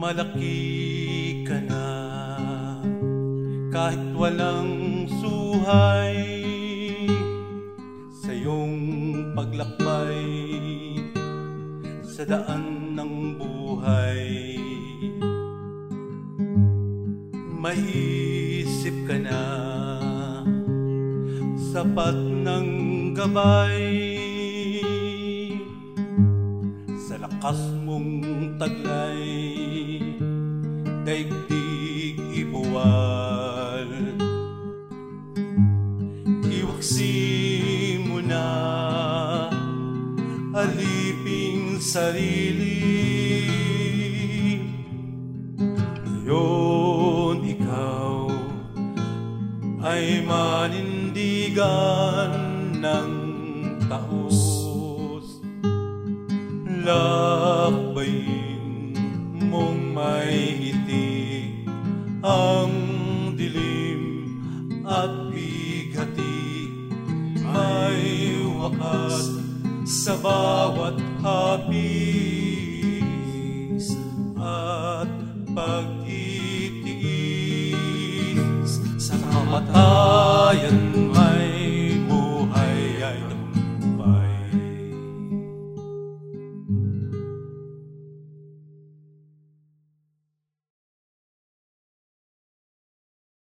malaki ka na. Kahit walang suhay sa iyong paglakbay sa daan ng buhay Maisip ka na. Sapat ng gabay sa lakas mong taglay daigdig ibuwal. Iwaksi mo na aliping sarili. Ngayon ikaw ay manindigan ng taos. Lakbayin mong may ngiti at bigati may wakas sa bawat hapis at pagtitiis. Sa kamatayan